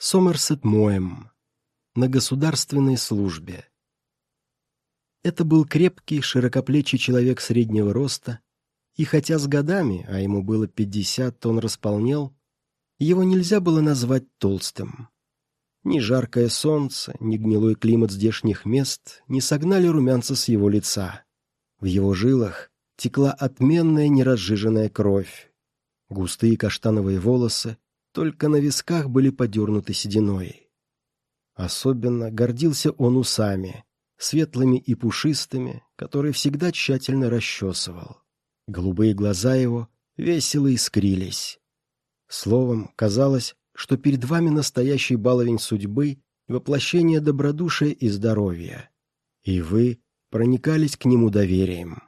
Сомерсет Моем. На государственной службе. Это был крепкий, широкоплечий человек среднего роста, и хотя с годами, а ему было пятьдесят, он располнел, его нельзя было назвать толстым. Ни жаркое солнце, ни гнилой климат здешних мест не согнали румянца с его лица. В его жилах текла отменная неразжиженная кровь. Густые каштановые волосы только на висках были подернуты сединой. Особенно гордился он усами, светлыми и пушистыми, которые всегда тщательно расчесывал. Голубые глаза его весело искрились. Словом, казалось, что перед вами настоящий баловень судьбы, воплощение добродушия и здоровья. И вы проникались к нему доверием.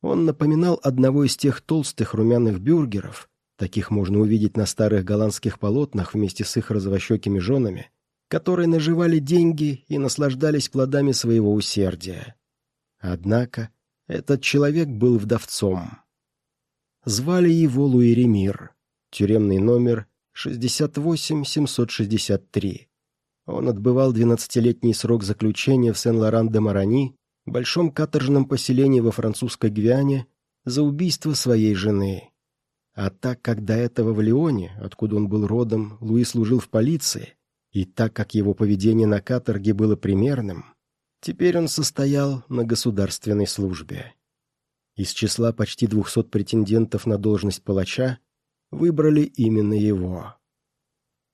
Он напоминал одного из тех толстых румяных бюргеров, таких можно увидеть на старых голландских полотнах вместе с их розовощекими женами, которые наживали деньги и наслаждались плодами своего усердия. Однако этот человек был вдовцом. Звали его Луиремир, тюремный номер 68763. Он отбывал 12-летний срок заключения в Сен-Лоран-де-Марани, большом каторжном поселении во французской Гвиане, за убийство своей жены. А так как до этого в Лионе, откуда он был родом, Луи служил в полиции, и так как его поведение на каторге было примерным, теперь он состоял на государственной службе. Из числа почти двухсот претендентов на должность палача выбрали именно его.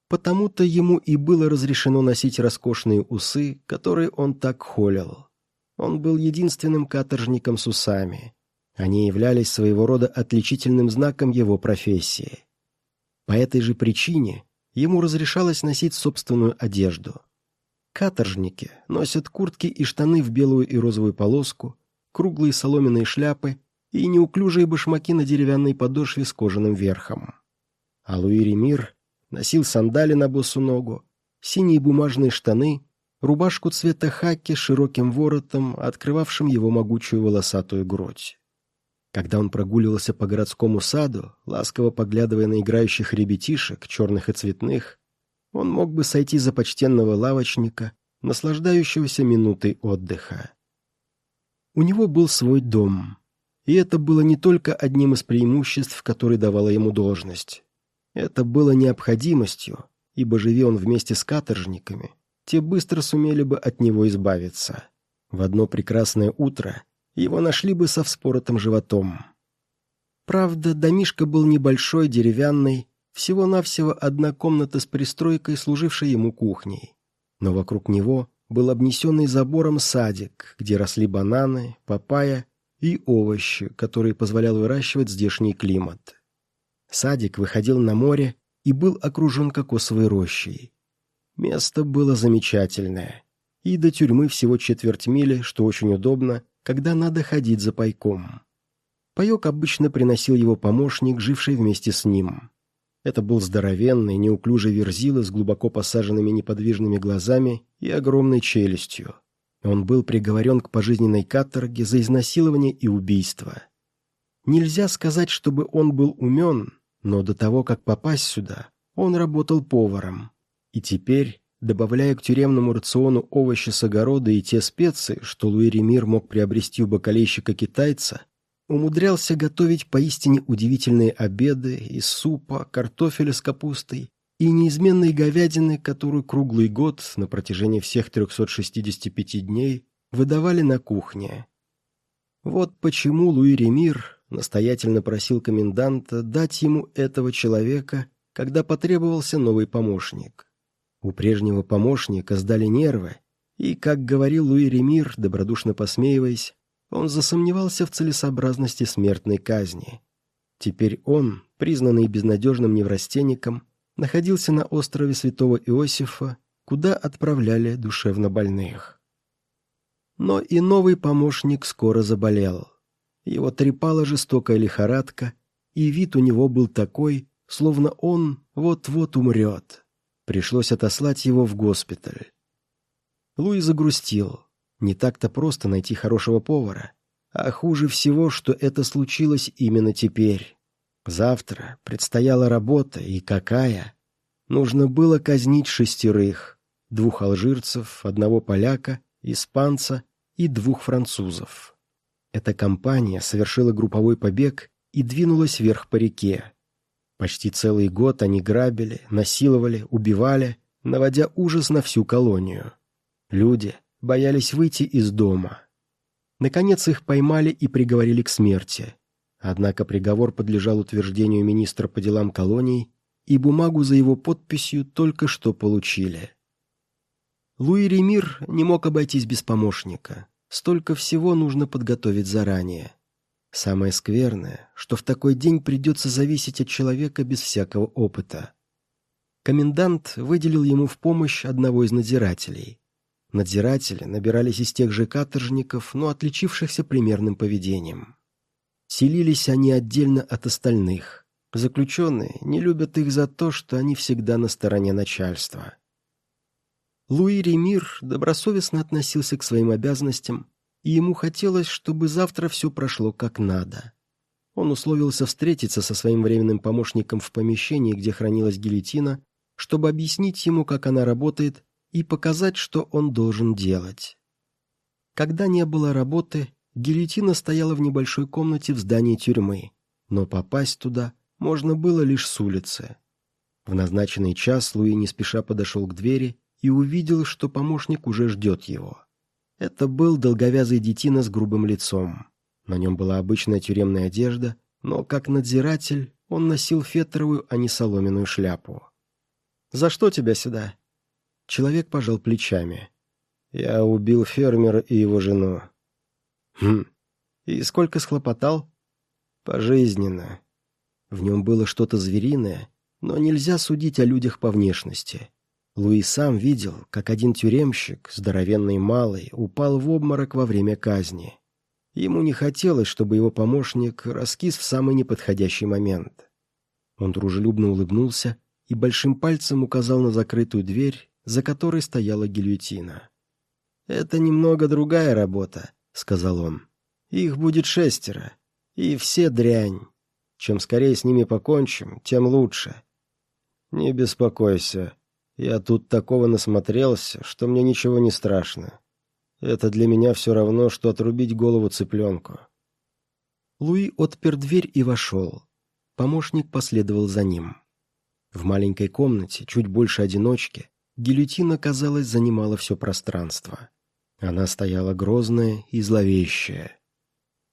Потому-то ему и было разрешено носить роскошные усы, которые он так холил. Он был единственным каторжником с усами. Они являлись своего рода отличительным знаком его профессии. По этой же причине ему разрешалось носить собственную одежду. Каторжники носят куртки и штаны в белую и розовую полоску, круглые соломенные шляпы и неуклюжие башмаки на деревянной подошве с кожаным верхом. А Луи Ремир носил сандали на босу ногу, синие бумажные штаны, рубашку цвета хаки с широким воротом, открывавшим его могучую волосатую грудь. Когда он прогуливался по городскому саду, ласково поглядывая на играющих ребятишек, черных и цветных, он мог бы сойти за почтенного лавочника, наслаждающегося минутой отдыха. У него был свой дом, и это было не только одним из преимуществ, которые давала ему должность. Это было необходимостью, ибо живи он вместе с каторжниками, те быстро сумели бы от него избавиться. В одно прекрасное утро его нашли бы со вспоротым животом. Правда, домишко был небольшой, деревянный, всего-навсего одна комната с пристройкой, служившей ему кухней. Но вокруг него был обнесенный забором садик, где росли бананы, папайя и овощи, которые позволял выращивать здешний климат. Садик выходил на море и был окружен кокосовой рощей. Место было замечательное. И до тюрьмы всего четверть мили, что очень удобно, когда надо ходить за пайком. Паек обычно приносил его помощник, живший вместе с ним. Это был здоровенный, неуклюжий верзила с глубоко посаженными неподвижными глазами и огромной челюстью. Он был приговорен к пожизненной каторге за изнасилование и убийство. Нельзя сказать, чтобы он был умен, но до того, как попасть сюда, он работал поваром. И теперь, добавляя к тюремному рациону овощи с огорода и те специи, что Луи Ремир мог приобрести у бокалейщика-китайца, умудрялся готовить поистине удивительные обеды из супа, картофеля с капустой и неизменной говядины, которую круглый год на протяжении всех 365 дней выдавали на кухне. Вот почему Луи Ремир настоятельно просил коменданта дать ему этого человека, когда потребовался новый помощник. У прежнего помощника сдали нервы, и, как говорил Луи Ремир, добродушно посмеиваясь, он засомневался в целесообразности смертной казни. Теперь он, признанный безнадежным неврастенником, находился на острове Святого Иосифа, куда отправляли душевнобольных. Но и новый помощник скоро заболел. Его трепала жестокая лихорадка, и вид у него был такой, словно он вот-вот умрет. Пришлось отослать его в госпиталь. Луи загрустил. Не так-то просто найти хорошего повара. А хуже всего, что это случилось именно теперь. Завтра предстояла работа, и какая? Нужно было казнить шестерых, двух алжирцев, одного поляка, испанца и двух французов. Эта компания совершила групповой побег и двинулась вверх по реке. Почти целый год они грабили, насиловали, убивали, наводя ужас на всю колонию. Люди боялись выйти из дома. Наконец их поймали и приговорили к смерти. Однако приговор подлежал утверждению министра по делам колоний, и бумагу за его подписью только что получили. Луи Ремир не мог обойтись без помощника. Столько всего нужно подготовить заранее. Самое скверное, что в такой день придется зависеть от человека без всякого опыта. Комендант выделил ему в помощь одного из надзирателей. Надзиратели набирались из тех же каторжников, но отличившихся примерным поведением. Селились они отдельно от остальных. Заключенные не любят их за то, что они всегда на стороне начальства. Луи Ремир добросовестно относился к своим обязанностям, и ему хотелось, чтобы завтра все прошло как надо. Он условился встретиться со своим временным помощником в помещении, где хранилась гильотина, чтобы объяснить ему, как она работает, и показать, что он должен делать. Когда не было работы, гильотина стояла в небольшой комнате в здании тюрьмы, но попасть туда можно было лишь с улицы. В назначенный час Луи не спеша подошел к двери и увидел, что помощник уже ждет его. Это был долговязый детина с грубым лицом. На нем была обычная тюремная одежда, но, как надзиратель, он носил фетровую, а не соломенную шляпу. «За что тебя сюда?» Человек пожал плечами. «Я убил фермера и его жену». «Хм. И сколько схлопотал?» «Пожизненно». В нем было что-то звериное, но нельзя судить о людях по внешности. Луи сам видел, как один тюремщик, здоровенный малый, упал в обморок во время казни. Ему не хотелось, чтобы его помощник раскис в самый неподходящий момент. Он дружелюбно улыбнулся и большим пальцем указал на закрытую дверь, за которой стояла гильотина. «Это немного другая работа», — сказал он. «Их будет шестеро, и все дрянь. Чем скорее с ними покончим, тем лучше». «Не беспокойся, я тут такого насмотрелся, что мне ничего не страшно. Это для меня все равно, что отрубить голову цыпленку». Луи отпер дверь и вошел. Помощник последовал за ним. В маленькой комнате, чуть больше одиночки, Гильотина, казалось, занимала все пространство. Она стояла грозная и зловещая.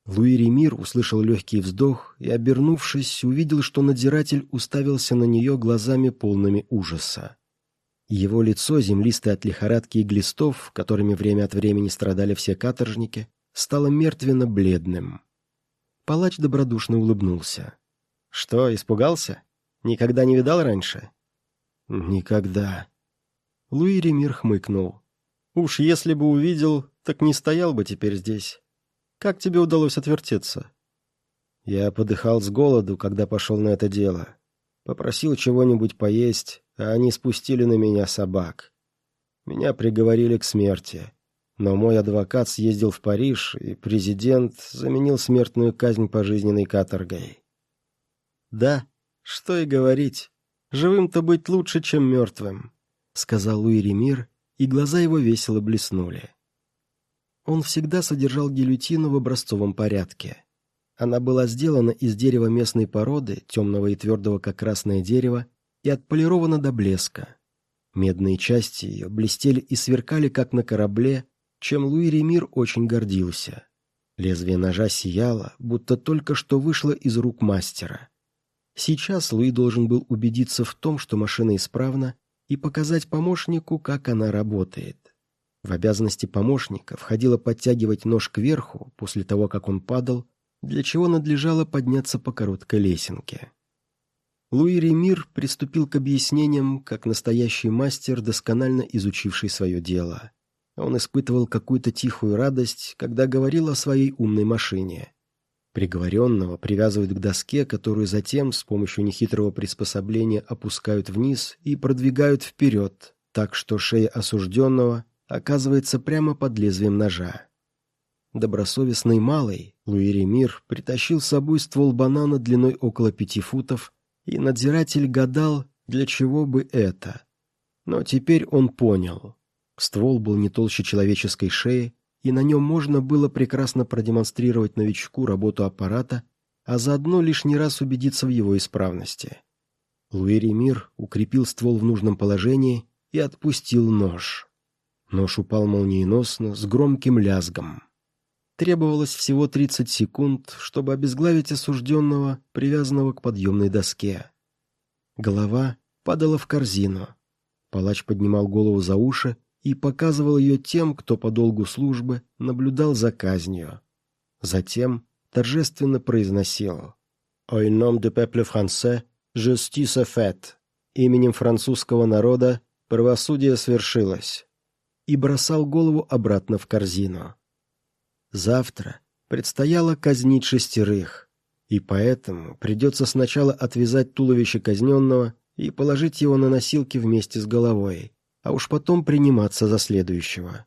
Луи Ремир услышал легкий вздох и, обернувшись, увидел, что надзиратель уставился на нее глазами полными ужаса. Его лицо, землистое от лихорадки и глистов, которыми время от времени страдали все каторжники, стало мертвенно-бледным. Палач добродушно улыбнулся. «Что, испугался? Никогда не видал раньше?» «Никогда», Луи Ремир хмыкнул. «Уж если бы увидел, так не стоял бы теперь здесь. Как тебе удалось отвертеться?» Я подыхал с голоду, когда пошел на это дело. Попросил чего-нибудь поесть, а они спустили на меня собак. Меня приговорили к смерти. Но мой адвокат съездил в Париж, и президент заменил смертную казнь пожизненной каторгой. Да, что и говорить. Живым-то быть лучше, чем мертвым. — сказал Луи Ремир, и глаза его весело блеснули. Он всегда содержал гильотину в образцовом порядке. Она была сделана из дерева местной породы, темного и твердого, как красное дерево, и отполирована до блеска. Медные части ее блестели и сверкали, как на корабле, чем Луи Ремир очень гордился. Лезвие ножа сияло, будто только что вышло из рук мастера. Сейчас Луи должен был убедиться в том, что машина исправна, и показать помощнику, как она работает. В обязанности помощника входило подтягивать нож кверху после того, как он падал, для чего надлежало подняться по короткой лесенке. Луи Ремир приступил к объяснениям, как настоящий мастер, досконально изучивший свое дело. Он испытывал какую-то тихую радость, когда говорил о своей умной машине. Приговоренного привязывают к доске, которую затем с помощью нехитрого приспособления опускают вниз и продвигают вперед, так что шея осужденного оказывается прямо под лезвием ножа. Добросовестный малый Луи Ремир притащил с собой ствол банана длиной около пяти футов, и надзиратель гадал, для чего бы это. Но теперь он понял. Ствол был не толще человеческой шеи, и на нем можно было прекрасно продемонстрировать новичку работу аппарата, а заодно лишний раз убедиться в его исправности. Луи Ремир укрепил ствол в нужном положении и отпустил нож. Нож упал молниеносно, с громким лязгом. Требовалось всего 30 секунд, чтобы обезглавить осужденного, привязанного к подъемной доске. Голова падала в корзину. Палач поднимал голову за уши и показывал ее тем, кто по долгу службы наблюдал за казнью. Затем торжественно произносил «Au nom du peuple français, justice est faite» именем французского народа правосудие свершилось и бросал голову обратно в корзину. Завтра предстояло казнить шестерых, и поэтому придется сначала отвязать туловище казненного и положить его на носилки вместе с головой, а уж потом приниматься за следующего.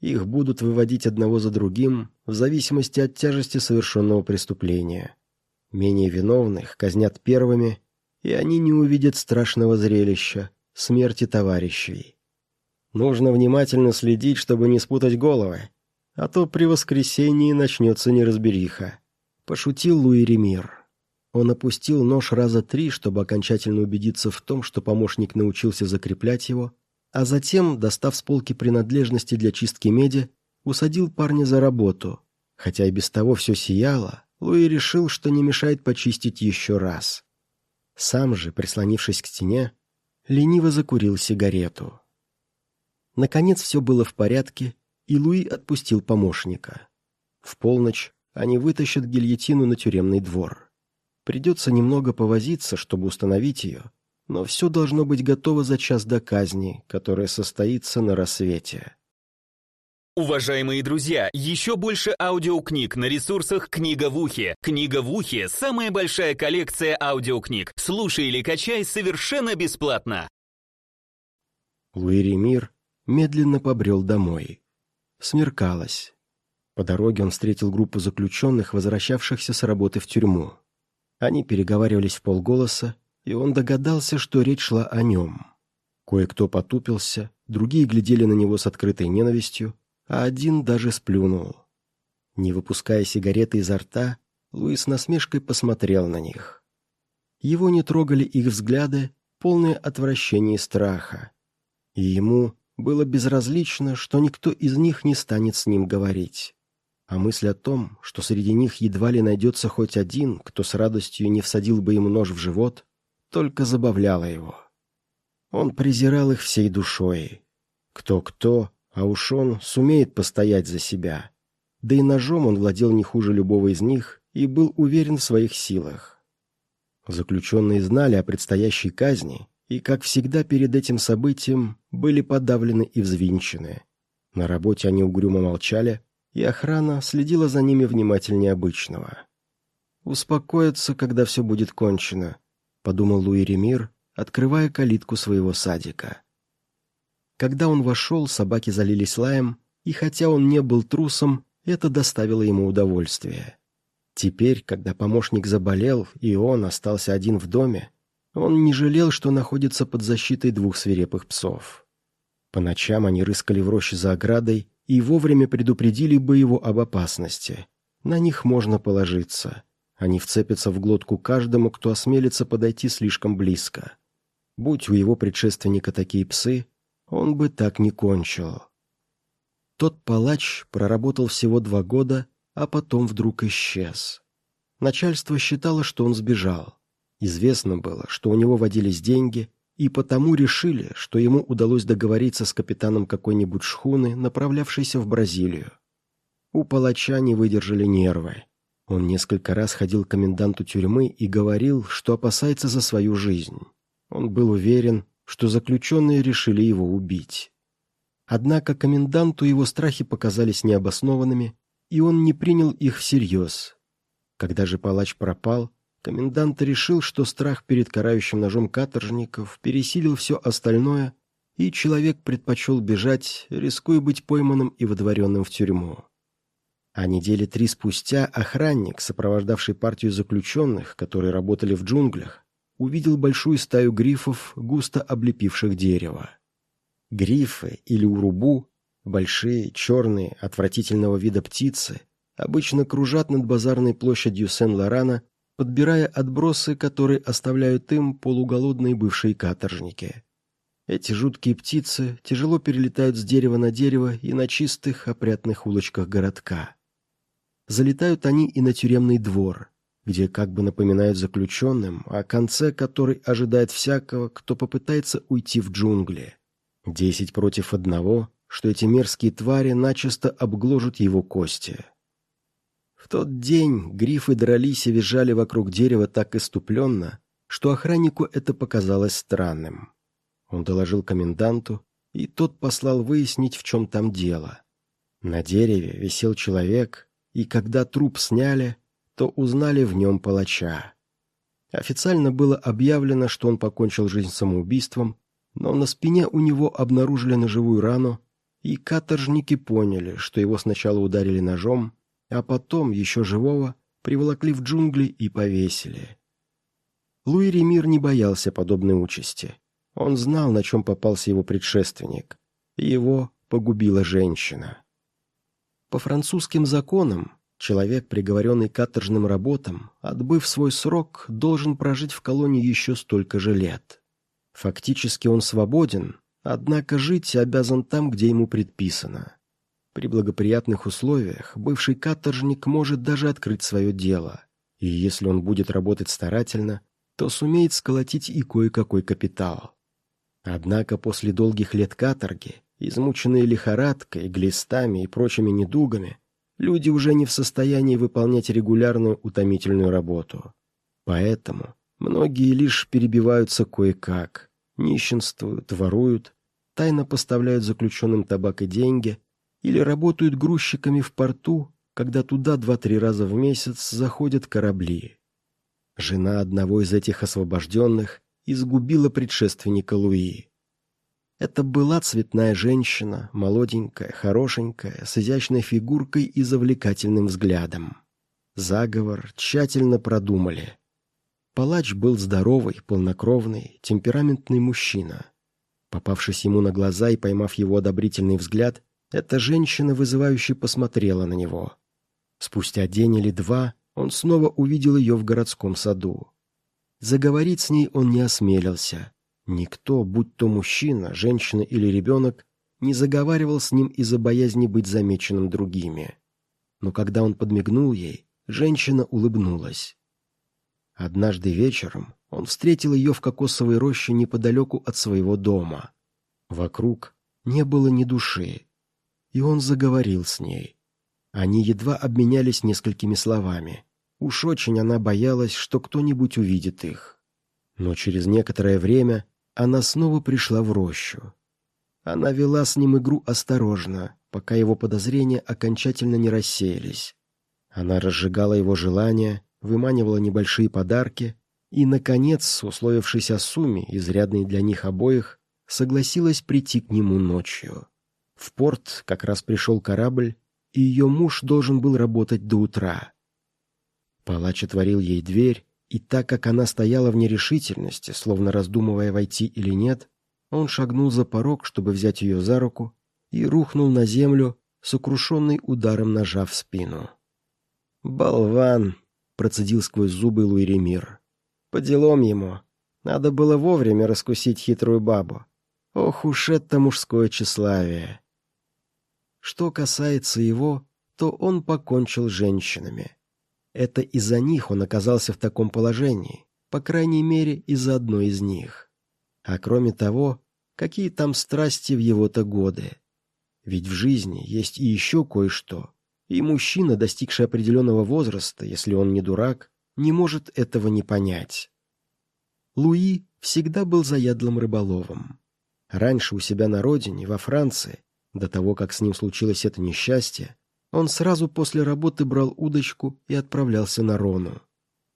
Их будут выводить одного за другим в зависимости от тяжести совершенного преступления. Менее виновных казнят первыми, и они не увидят страшного зрелища — смерти товарищей. Нужно внимательно следить, чтобы не спутать головы, а то при воскресенье начнется неразбериха. Пошутил Луи Ремир. Он опустил нож раза три, чтобы окончательно убедиться в том, что помощник научился закреплять его, а затем, достав с полки принадлежности для чистки меди, усадил парня за работу. Хотя и без того все сияло, Луи решил, что не мешает почистить еще раз. Сам же, прислонившись к стене, лениво закурил сигарету. Наконец все было в порядке, и Луи отпустил помощника. В полночь они вытащат гильотину на тюремный двор. Придется немного повозиться, чтобы установить ее, но все должно быть готово за час до казни, которая состоится на рассвете. Уважаемые друзья, еще больше аудиокниг на ресурсах «Книга в ухе». «Книга в ухе» — самая большая коллекция аудиокниг. Слушай или качай совершенно бесплатно. Луи Ремир медленно побрел домой. Смеркалось. По дороге он встретил группу заключенных, возвращавшихся с работы в тюрьму. Они переговаривались в полголоса, и он догадался, что речь шла о нем. Кое-кто потупился, другие глядели на него с открытой ненавистью, а один даже сплюнул. Не выпуская сигареты изо рта, Луис насмешкой посмотрел на них. Его не трогали их взгляды, полные отвращения и страха. И ему было безразлично, что никто из них не станет с ним говорить. А мысль о том, что среди них едва ли найдется хоть один, кто с радостью не всадил бы ему нож в живот, только забавляла его. Он презирал их всей душой. Кто-кто, а уж он сумеет постоять за себя. Да и ножом он владел не хуже любого из них и был уверен в своих силах. Заключенные знали о предстоящей казни и, как всегда перед этим событием, были подавлены и взвинчены. На работе они угрюмо молчали, и охрана следила за ними внимательнее обычного. «Успокоятся, когда все будет кончено», — подумал Луи Ремир, открывая калитку своего садика. Когда он вошел, собаки залились лаем, и хотя он не был трусом, это доставило ему удовольствие. Теперь, когда помощник заболел, и он остался один в доме, он не жалел, что находится под защитой двух свирепых псов. По ночам они рыскали в роще за оградой и вовремя предупредили бы его об опасности. На них можно положиться. Они вцепятся в глотку каждому, кто осмелится подойти слишком близко. Будь у его предшественника такие псы, он бы так не кончил. Тот палач проработал всего два года, а потом вдруг исчез. Начальство считало, что он сбежал. Известно было, что у него водились деньги, и потому решили, что ему удалось договориться с капитаном какой-нибудь шхуны, направлявшейся в Бразилию. У палача не выдержали нервы. Он несколько раз ходил к коменданту тюрьмы и говорил, что опасается за свою жизнь. Он был уверен, что заключенные решили его убить. Однако коменданту его страхи показались необоснованными, и он не принял их всерьез. Когда же палач пропал, комендант решил, что страх перед карающим ножом каторжников пересилил все остальное, и человек предпочел бежать, рискуя быть пойманным и водворенным в тюрьму. А недели три спустя охранник, сопровождавший партию заключенных, которые работали в джунглях, увидел большую стаю грифов, густо облепивших дерево. Грифы или урубу, большие, черные, отвратительного вида птицы, обычно кружат над базарной площадью Сен-Лорана, подбирая отбросы, которые оставляют им полуголодные бывшие каторжники. Эти жуткие птицы тяжело перелетают с дерева на дерево и на чистых, опрятных улочках городка. Залетают они и на тюремный двор, где как бы напоминают заключенным, о конце который ожидает всякого, кто попытается уйти в джунгли. Десять против одного, что эти мерзкие твари начисто обгложат его кости. В тот день грифы дрались и визжали вокруг дерева так иступленно, что охраннику это показалось странным. Он доложил коменданту, и тот послал выяснить, в чем там дело. На дереве висел человек, и когда труп сняли, то узнали в нем палача. Официально было объявлено, что он покончил жизнь самоубийством, но на спине у него обнаружили ножевую рану, и каторжники поняли, что его сначала ударили ножом, а потом, еще живого, приволокли в джунгли и повесили. Луи Ремир не боялся подобной участи. Он знал, на чем попался его предшественник. Его погубила женщина. По французским законам, человек, приговоренный к каторжным работам, отбыв свой срок, должен прожить в колонии еще столько же лет. Фактически он свободен, однако жить обязан там, где ему предписано. При благоприятных условиях бывший каторжник может даже открыть свое дело, и если он будет работать старательно, то сумеет сколотить и кое-какой капитал. Однако после долгих лет каторги, измученные лихорадкой, глистами и прочими недугами, люди уже не в состоянии выполнять регулярную утомительную работу. Поэтому многие лишь перебиваются кое-как, нищенствуют, воруют, тайно поставляют заключенным табак и деньги или работают грузчиками в порту, когда туда два-три раза в месяц заходят корабли. Жена одного из этих освобожденных изгубила предшественника Луи. Это была цветная женщина, молоденькая, хорошенькая, с изящной фигуркой и завлекательным взглядом. Заговор тщательно продумали. Палач был здоровый, полнокровный, темпераментный мужчина. Попавшись ему на глаза и поймав его одобрительный взгляд, эта женщина вызывающе посмотрела на него. Спустя день или два он снова увидел ее в городском саду. Заговорить с ней он не осмелился. Никто, будь то мужчина, женщина или ребенок, не заговаривал с ним из-за боязни быть замеченным другими. Но когда он подмигнул ей, женщина улыбнулась. Однажды вечером он встретил ее в кокосовой роще неподалеку от своего дома. Вокруг не было ни души, и он заговорил с ней. Они едва обменялись несколькими словами. Уж очень она боялась, что кто-нибудь увидит их. Но через некоторое время она снова пришла в рощу. Она вела с ним игру осторожно, пока его подозрения окончательно не рассеялись. Она разжигала его желания, выманивала небольшие подарки и, наконец, условившись о сумме, изрядной для них обоих, согласилась прийти к нему ночью. В порт как раз пришел корабль, и ее муж должен был работать до утра. Палач отворил ей дверь, и так как она стояла в нерешительности, словно раздумывая войти или нет, он шагнул за порог, чтобы взять ее за руку, и рухнул на землю, сокрушенный ударом ножа в спину. «Болван!» — процедил сквозь зубы Луиремир. «По делам ему. Надо было вовремя раскусить хитрую бабу. Ох уж это мужское тщеславие!» Что касается его, то он покончил женщинами. Это из-за них он оказался в таком положении, по крайней мере, из-за одной из них. А кроме того, какие там страсти в его-то годы? Ведь в жизни есть и еще кое-что. И мужчина, достигший определенного возраста, если он не дурак, не может этого не понять. Луи всегда был заядлым рыболовом. Раньше у себя на родине, во Франции, до того, как с ним случилось это несчастье, он сразу после работы брал удочку и отправлялся на Рону.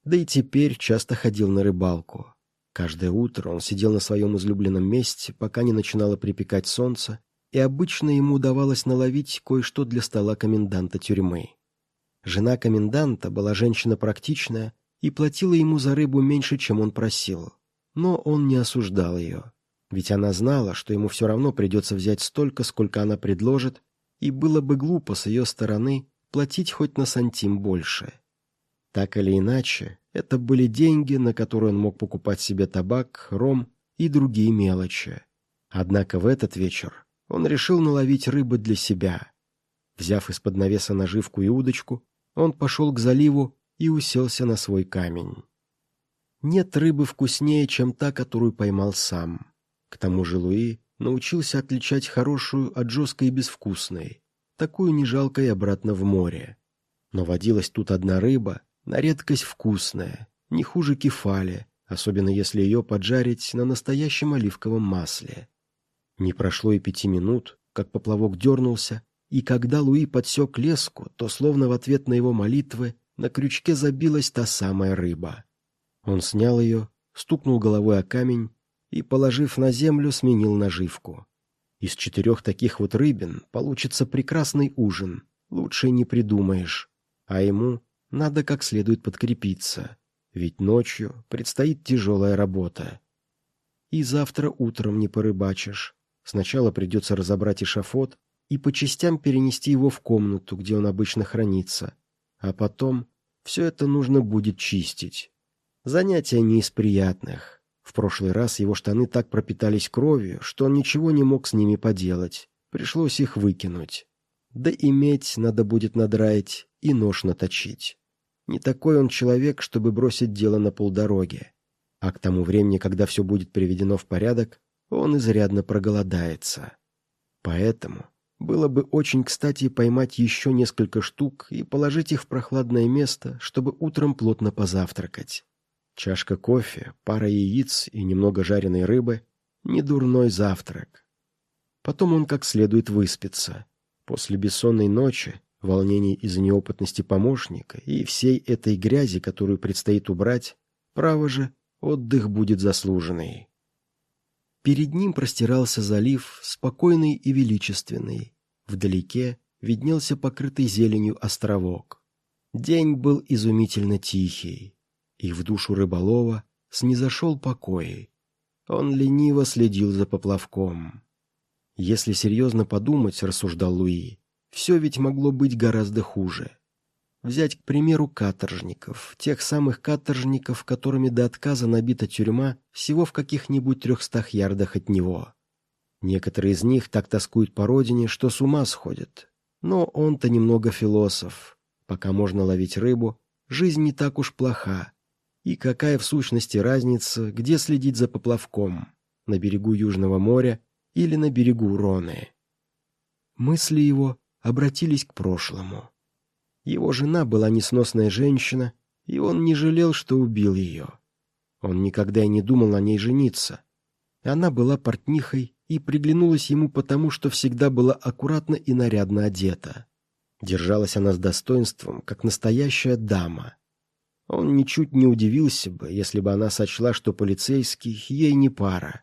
Да и теперь часто ходил на рыбалку. Каждое утро он сидел на своем излюбленном месте, пока не начинало припекать солнце, и обычно ему удавалось наловить кое-что для стола коменданта тюрьмы. Жена коменданта была женщина практичная и платила ему за рыбу меньше, чем он просил. Но он не осуждал ее, ведь она знала, что ему все равно придется взять столько, сколько она предложит, и было бы глупо с ее стороны платить хоть на сантим больше. Так или иначе, это были деньги, на которые он мог покупать себе табак, ром и другие мелочи. Однако в этот вечер он решил наловить рыбы для себя. Взяв из-под навеса наживку и удочку, он пошел к заливу и уселся на свой камень. Нет рыбы вкуснее, чем та, которую поймал сам. К тому же Луи научился отличать хорошую от жесткой и безвкусной. Такую не жалко и обратно в море. Но водилась тут одна рыба, на редкость вкусная, не хуже кефали, особенно если ее поджарить на настоящем оливковом масле. Не прошло и пяти минут, как поплавок дернулся, и когда Луи подсек леску, то, словно в ответ на его молитвы, на крючке забилась та самая рыба. Он снял ее, стукнул головой о камень и, положив на землю, сменил наживку. Из четырех таких вот рыбин получится прекрасный ужин, лучше не придумаешь. А ему надо как следует подкрепиться, ведь ночью предстоит тяжелая работа. И завтра утром не порыбачишь. Сначала придется разобрать эшафот и по частям перенести его в комнату, где он обычно хранится. А потом все это нужно будет чистить. Занятие не из приятных. В прошлый раз его штаны так пропитались кровью, что он ничего не мог с ними поделать. Пришлось их выкинуть. Да и медь надо будет надраить и нож наточить. Не такой он человек, чтобы бросить дело на полдороге. А к тому времени, когда все будет приведено в порядок, он изрядно проголодается. Поэтому было бы очень кстати поймать еще несколько штук и положить их в прохладное место, чтобы утром плотно позавтракать. Чашка кофе, пара яиц и немного жареной рыбы — недурной завтрак. Потом он как следует выспится. После бессонной ночи, волнений из-за неопытности помощника и всей этой грязи, которую предстоит убрать, право же, отдых будет заслуженный. Перед ним простирался залив, спокойный и величественный. Вдалеке виднелся покрытый зеленью островок. День был изумительно тихий, и в душу рыболова снизошел покой. Он лениво следил за поплавком. Если серьезно подумать, рассуждал Луи, все ведь могло быть гораздо хуже. Взять, к примеру, каторжников, тех самых каторжников, которыми до отказа набита тюрьма всего в каких-нибудь трехстах ярдах от него. Некоторые из них так тоскуют по родине, что с ума сходят. Но он-то немного философ. Пока можно ловить рыбу, жизнь не так уж плоха. И какая в сущности разница, где следить за поплавком? На берегу Южного моря или на берегу Роны? Мысли его обратились к прошлому. Его жена была несносная женщина, и он не жалел, что убил ее. Он никогда и не думал на ней жениться. Она была портнихой и приглянулась ему потому, что всегда была аккуратно и нарядно одета. Держалась она с достоинством, как настоящая дама. Он ничуть не удивился бы, если бы она сочла, что полицейский ей не пара.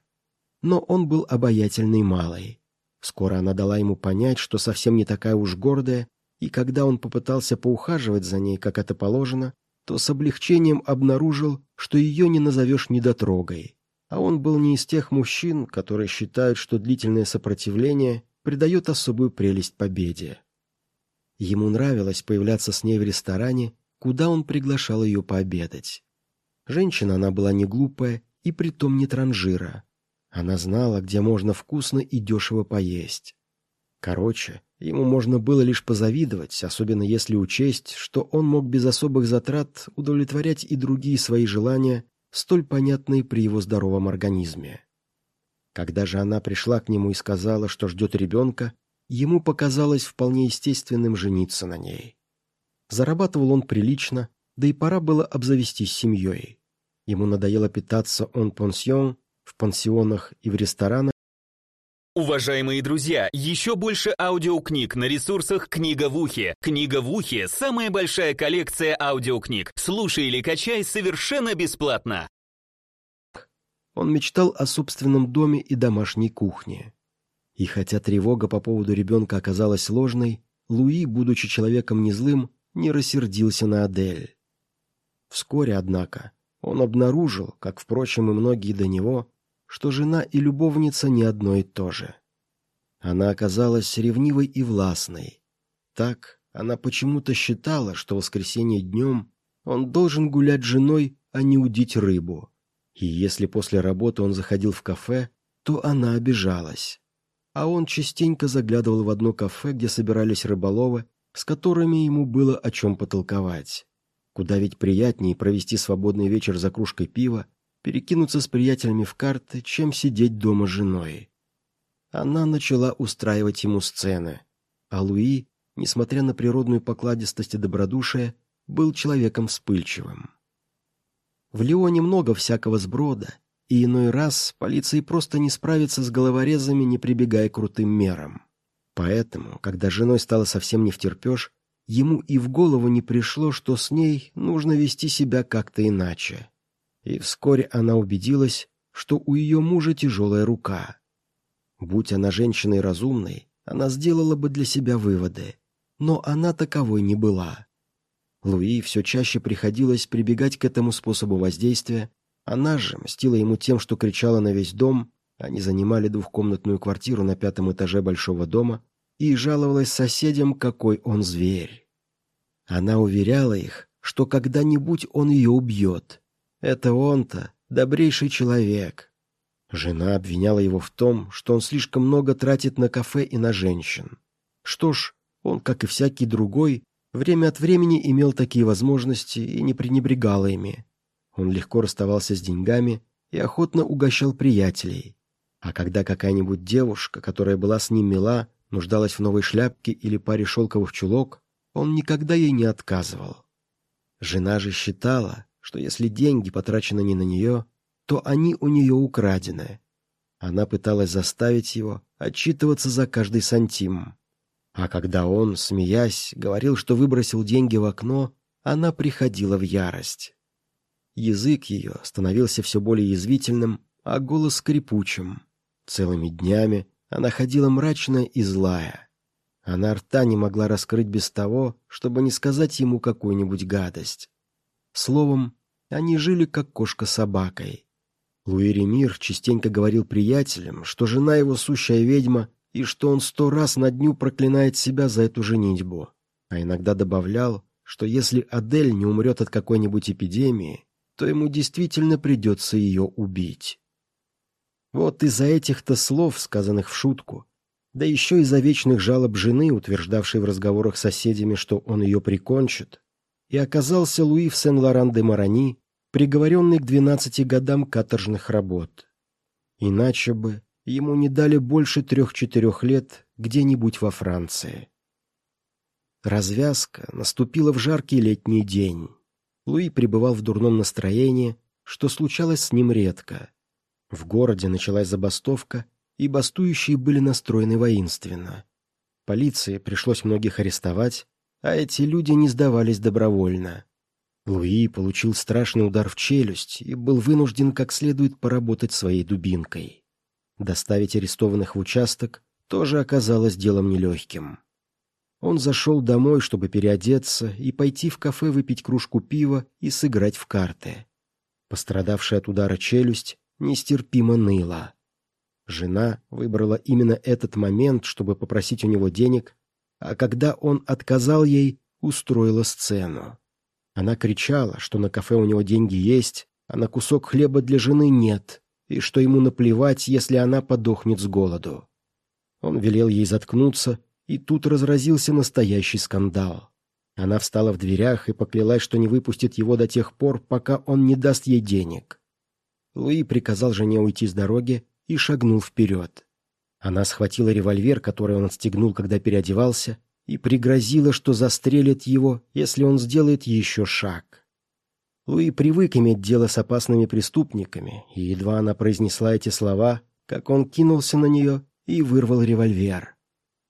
Но он был обаятельный малый. Скоро она дала ему понять, что совсем не такая уж гордая и когда он попытался поухаживать за ней, как это положено, то с облегчением обнаружил, что ее не назовешь недотрогой. А он был не из тех мужчин, которые считают, что длительное сопротивление придает особую прелесть победе. Ему нравилось появляться с ней в ресторане, куда он приглашал ее пообедать. Женщина она была не глупая и притом не транжира. Она знала, где можно вкусно и дешево поесть. Короче, ему можно было лишь позавидовать, особенно если учесть, что он мог без особых затрат удовлетворять и другие свои желания, столь понятные при его здоровом организме. Когда же она пришла к нему и сказала, что ждет ребенка, ему показалось вполне естественным жениться на ней. Зарабатывал он прилично, да и пора было обзавестись семьей. Ему надоело питаться он пансион, в пансионах и в ресторанах, Уважаемые друзья, еще больше аудиокниг на ресурсах «Книга в ухе». «Книга в ухе» — самая большая коллекция аудиокниг. Слушай или качай совершенно бесплатно. Он мечтал о собственном доме и домашней кухне. И хотя тревога по поводу ребенка оказалась ложной, Луи, будучи человеком незлым, не рассердился на Адель. Вскоре, однако, он обнаружил, как, впрочем, и многие до него, что жена и любовница не одно и то же. Она оказалась ревнивой и властной. Так она почему-то считала, что воскресенье днем он должен гулять с женой, а не удить рыбу. И если после работы он заходил в кафе, то она обижалась. А он частенько заглядывал в одно кафе, где собирались рыболовы, с которыми ему было о чем потолковать. Куда ведь приятнее провести свободный вечер за кружкой пива, перекинуться с приятелями в карты, чем сидеть дома с женой. Она начала устраивать ему сцены, а Луи, несмотря на природную покладистость и добродушие, был человеком вспыльчивым. В Лионе много всякого сброда, и иной раз полиции просто не справится с головорезами, не прибегая к крутым мерам. Поэтому, когда женой стало совсем не втерпешь, ему и в голову не пришло, что с ней нужно вести себя как-то иначе. И вскоре она убедилась, что у ее мужа тяжелая рука. Будь она женщиной разумной, она сделала бы для себя выводы. Но она таковой не была. Луи все чаще приходилось прибегать к этому способу воздействия. Она же мстила ему тем, что кричала на весь дом. Они занимали двухкомнатную квартиру на пятом этаже большого дома и жаловалась соседям, какой он зверь. Она уверяла их, что когда-нибудь он ее убьет. Это он-то, добрейший человек. Жена обвиняла его в том, что он слишком много тратит на кафе и на женщин. Что ж, он, как и всякий другой, Время от времени имел такие возможности и не пренебрегал ими. Он легко расставался с деньгами и охотно угощал приятелей. А когда какая-нибудь девушка, которая была с ним мила, нуждалась в новой шляпке или паре шелковых чулок, он никогда ей не отказывал. Жена же считала, что если деньги потрачены не на нее, то они у нее украдены. Она пыталась заставить его отчитываться за каждый сантим. А когда он, смеясь, говорил, что выбросил деньги в окно, она приходила в ярость. Язык ее становился все более язвительным, а голос скрипучим. Целыми днями она ходила мрачная и злая. Она рта не могла раскрыть без того, чтобы не сказать ему какую-нибудь гадость. Словом, они жили как кошка с собакой. Луи Ремир частенько говорил приятелям, что жена его сущая ведьма и что он сто раз на дню проклинает себя за эту женитьбу. А иногда добавлял, что если Адель не умрет от какой-нибудь эпидемии, то ему действительно придется ее убить. Вот из-за этих-то слов, сказанных в шутку, да еще из-за вечных жалоб жены, утверждавшей в разговорах с соседями, что он ее прикончит, и оказался Луи в Сен-Лоран-де-Марани, приговоренный к двенадцати годам каторжных работ. Иначе бы ему не дали больше трех-четырех лет где-нибудь во Франции. Развязка наступила в жаркий летний день. Луи пребывал в дурном настроении, что случалось с ним редко. В городе началась забастовка, и бастующие были настроены воинственно. Полиции пришлось многих арестовать, а эти люди не сдавались добровольно. Луи получил страшный удар в челюсть и был вынужден как следует поработать своей дубинкой. Доставить арестованных в участок тоже оказалось делом нелегким. Он зашел домой, чтобы переодеться и пойти в кафе выпить кружку пива и сыграть в карты. Пострадавшая от удара челюсть нестерпимо ныла. Жена выбрала именно этот момент, чтобы попросить у него денег, а когда он отказал ей, устроила сцену. Она кричала, что на кафе у него деньги есть, а на кусок хлеба для жены нет, и что ему наплевать, если она подохнет с голоду. Он велел ей заткнуться, и тут разразился настоящий скандал. Она встала в дверях и поклялась, что не выпустит его до тех пор, пока он не даст ей денег. Луи приказал жене уйти с дороги и шагнул вперед. Она схватила револьвер, который он отстегнул, когда переодевался, и пригрозила, что застрелит его, если он сделает еще шаг. Луи привык иметь дело с опасными преступниками, и едва она произнесла эти слова, как он кинулся на нее и вырвал револьвер.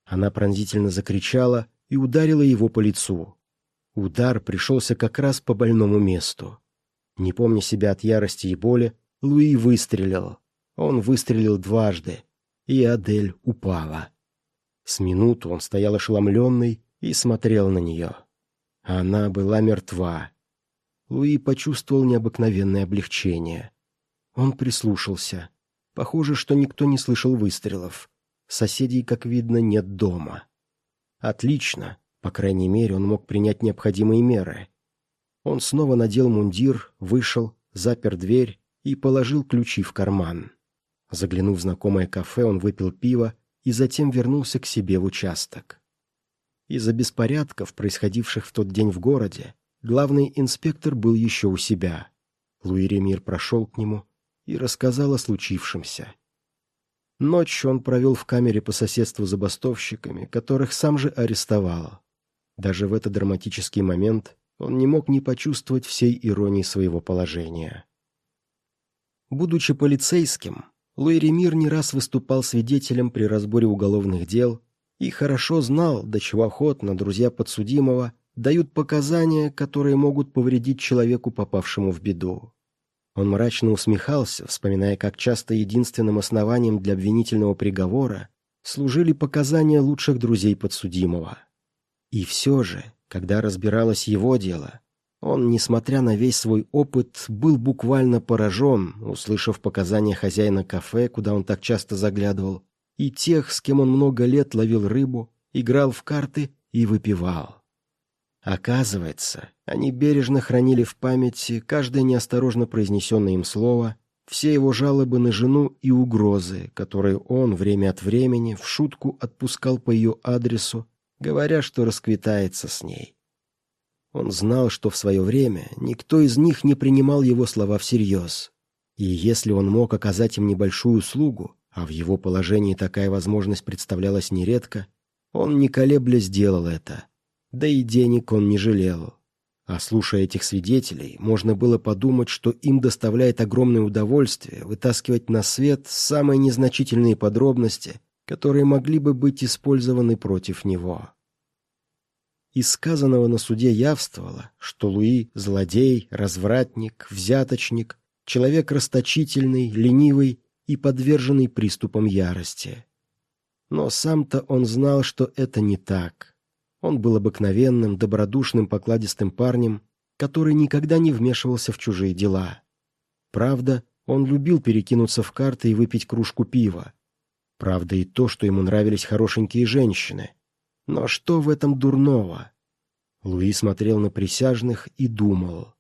Она пронзительно закричала и ударила его по лицу. Удар пришелся как раз по больному месту. Не помня себя от ярости и боли, Луи выстрелил. Он выстрелил дважды, и Адель упала. С минуту он стоял ошеломленный и смотрел на нее. Она была мертва. Луи почувствовал необыкновенное облегчение. Он прислушался. Похоже, что никто не слышал выстрелов. Соседей, как видно, нет дома. Отлично. По крайней мере, он мог принять необходимые меры. Он снова надел мундир, вышел, запер дверь и положил ключи в карман. Заглянув в знакомое кафе, он выпил пиво и затем вернулся к себе в участок. Из-за беспорядков, происходивших в тот день в городе, главный инспектор был еще у себя. Луи Ремир прошел к нему и рассказал о случившемся. Ночь он провел в камере по соседству с забастовщиками, которых сам же арестовал. Даже в этот драматический момент он не мог не почувствовать всей иронии своего положения. Будучи полицейским, Луи Ремир не раз выступал свидетелем при разборе уголовных дел и хорошо знал, до чего охотно друзья подсудимого дают показания, которые могут повредить человеку, попавшему в беду. Он мрачно усмехался, вспоминая, как часто единственным основанием для обвинительного приговора служили показания лучших друзей подсудимого. И все же, когда разбиралось его дело, он, несмотря на весь свой опыт, был буквально поражен, услышав показания хозяина кафе, куда он так часто заглядывал, и тех, с кем он много лет ловил рыбу, играл в карты и выпивал. Оказывается, они бережно хранили в памяти каждое неосторожно произнесенное им слово, все его жалобы на жену и угрозы, которые он время от времени в шутку отпускал по ее адресу, говоря, что расквитается с ней. Он знал, что в свое время никто из них не принимал его слова всерьез, и если он мог оказать им небольшую услугу, а в его положении такая возможность представлялась нередко, он, не колебля, сделал это. Да и денег он не жалел. А слушая этих свидетелей, можно было подумать, что им доставляет огромное удовольствие вытаскивать на свет самые незначительные подробности, которые могли бы быть использованы против него. Из сказанного на суде явствовало, что Луи – злодей, развратник, взяточник, человек расточительный, ленивый и подверженный приступам ярости. Но сам-то он знал, что это не так. Он был обыкновенным, добродушным, покладистым парнем, который никогда не вмешивался в чужие дела. Правда, он любил перекинуться в карты и выпить кружку пива. Правда и то, что ему нравились хорошенькие женщины. Но что в этом дурного? Луи смотрел на присяжных и думал.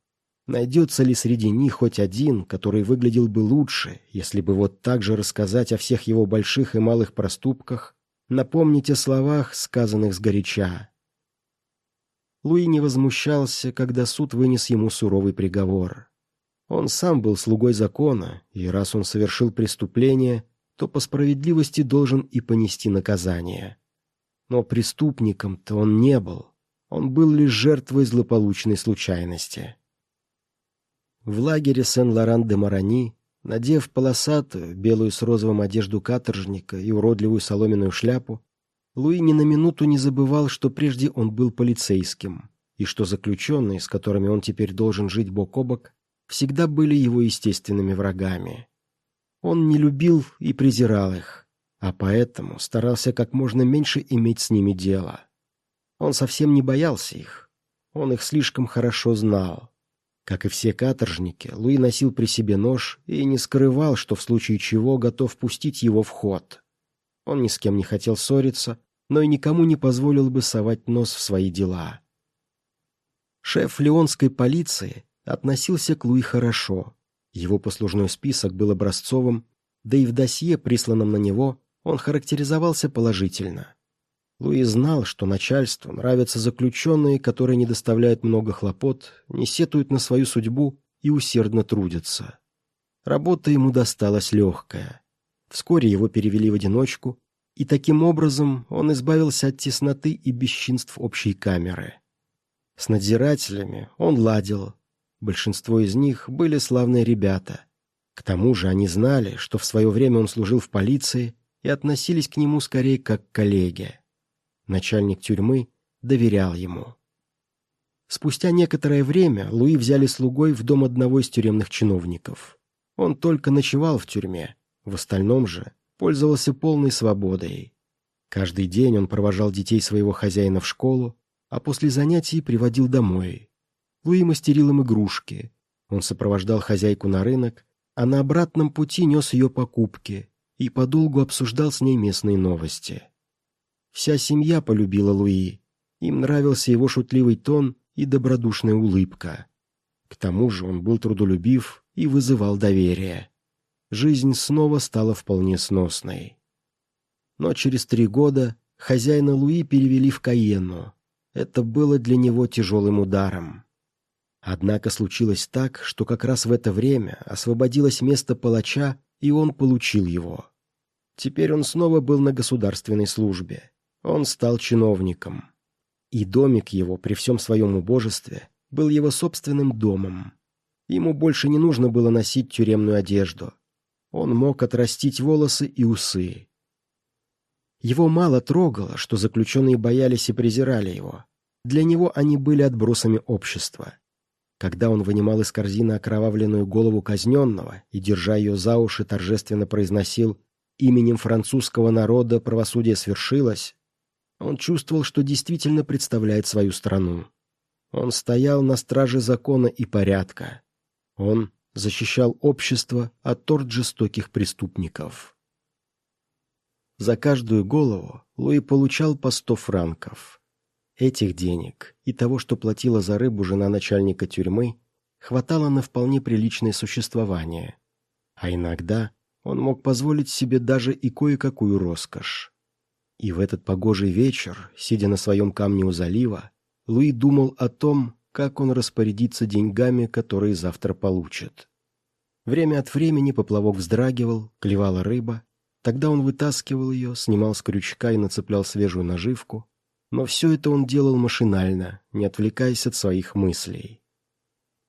Найдется ли среди них хоть один, который выглядел бы лучше, если бы вот так же рассказать о всех его больших и малых проступках, напомнить о словах, сказанных сгоряча? Луи не возмущался, когда суд вынес ему суровый приговор. Он сам был слугой закона, и раз он совершил преступление, то по справедливости должен и понести наказание. Но преступником-то он не был. Он был лишь жертвой злополучной случайности. В лагере Сен-Лоран-де-Марани, надев полосатую, белую с розовым одежду каторжника и уродливую соломенную шляпу, Луи ни на минуту не забывал, что прежде он был полицейским, и что заключенные, с которыми он теперь должен жить бок о бок, всегда были его естественными врагами. Он не любил и презирал их, а поэтому старался как можно меньше иметь с ними дело. Он совсем не боялся их, он их слишком хорошо знал. Как и все каторжники, Луи носил при себе нож и не скрывал, что в случае чего готов пустить его в ход. Он ни с кем не хотел ссориться, но и никому не позволил бы совать нос в свои дела. Шеф леонской полиции относился к Луи хорошо. Его послужной список был образцовым, да и в досье, присланном на него, он характеризовался положительно. Луи знал, что начальству нравятся заключенные, которые не доставляют много хлопот, не сетуют на свою судьбу и усердно трудятся. Работа ему досталась легкая. Вскоре его перевели в одиночку, и таким образом он избавился от тесноты и бесчинств общей камеры. С надзирателями он ладил. Большинство из них были славные ребята. К тому же они знали, что в свое время он служил в полиции и относились к нему скорее как к коллеге начальник тюрьмы, доверял ему. Спустя некоторое время Луи взяли слугой в дом одного из тюремных чиновников. Он только ночевал в тюрьме, в остальном же пользовался полной свободой. Каждый день он провожал детей своего хозяина в школу, а после занятий приводил домой. Луи мастерил им игрушки. Он сопровождал хозяйку на рынок, а на обратном пути нес ее покупки и подолгу обсуждал с ней местные новости. Вся семья полюбила Луи. Им нравился его шутливый тон и добродушная улыбка. К тому же он был трудолюбив и вызывал доверие. Жизнь снова стала вполне сносной. Но через три года хозяина Луи перевели в Каенну. Это было для него тяжелым ударом. Однако случилось так, что как раз в это время освободилось место палача, и он получил его. Теперь он снова был на государственной службе. Он стал чиновником. И домик его, при всем своем убожестве, был его собственным домом. Ему больше не нужно было носить тюремную одежду. Он мог отрастить волосы и усы. Его мало трогало, что заключенные боялись и презирали его. Для него они были отбросами общества. Когда он вынимал из корзины окровавленную голову казненного и, держа ее за уши, торжественно произносил «Именем французского народа правосудие свершилось», он чувствовал, что действительно представляет свою страну. Он стоял на страже закона и порядка. Он защищал общество от торт жестоких преступников. За каждую голову Луи получал по сто франков. Этих денег и того, что платила за рыбу жена начальника тюрьмы, хватало на вполне приличное существование. А иногда он мог позволить себе даже и кое-какую роскошь. И в этот погожий вечер, сидя на своем камне у залива, Луи думал о том, как он распорядится деньгами, которые завтра получит. Время от времени поплавок вздрагивал, клевала рыба, тогда он вытаскивал ее, снимал с крючка и нацеплял свежую наживку, но все это он делал машинально, не отвлекаясь от своих мыслей.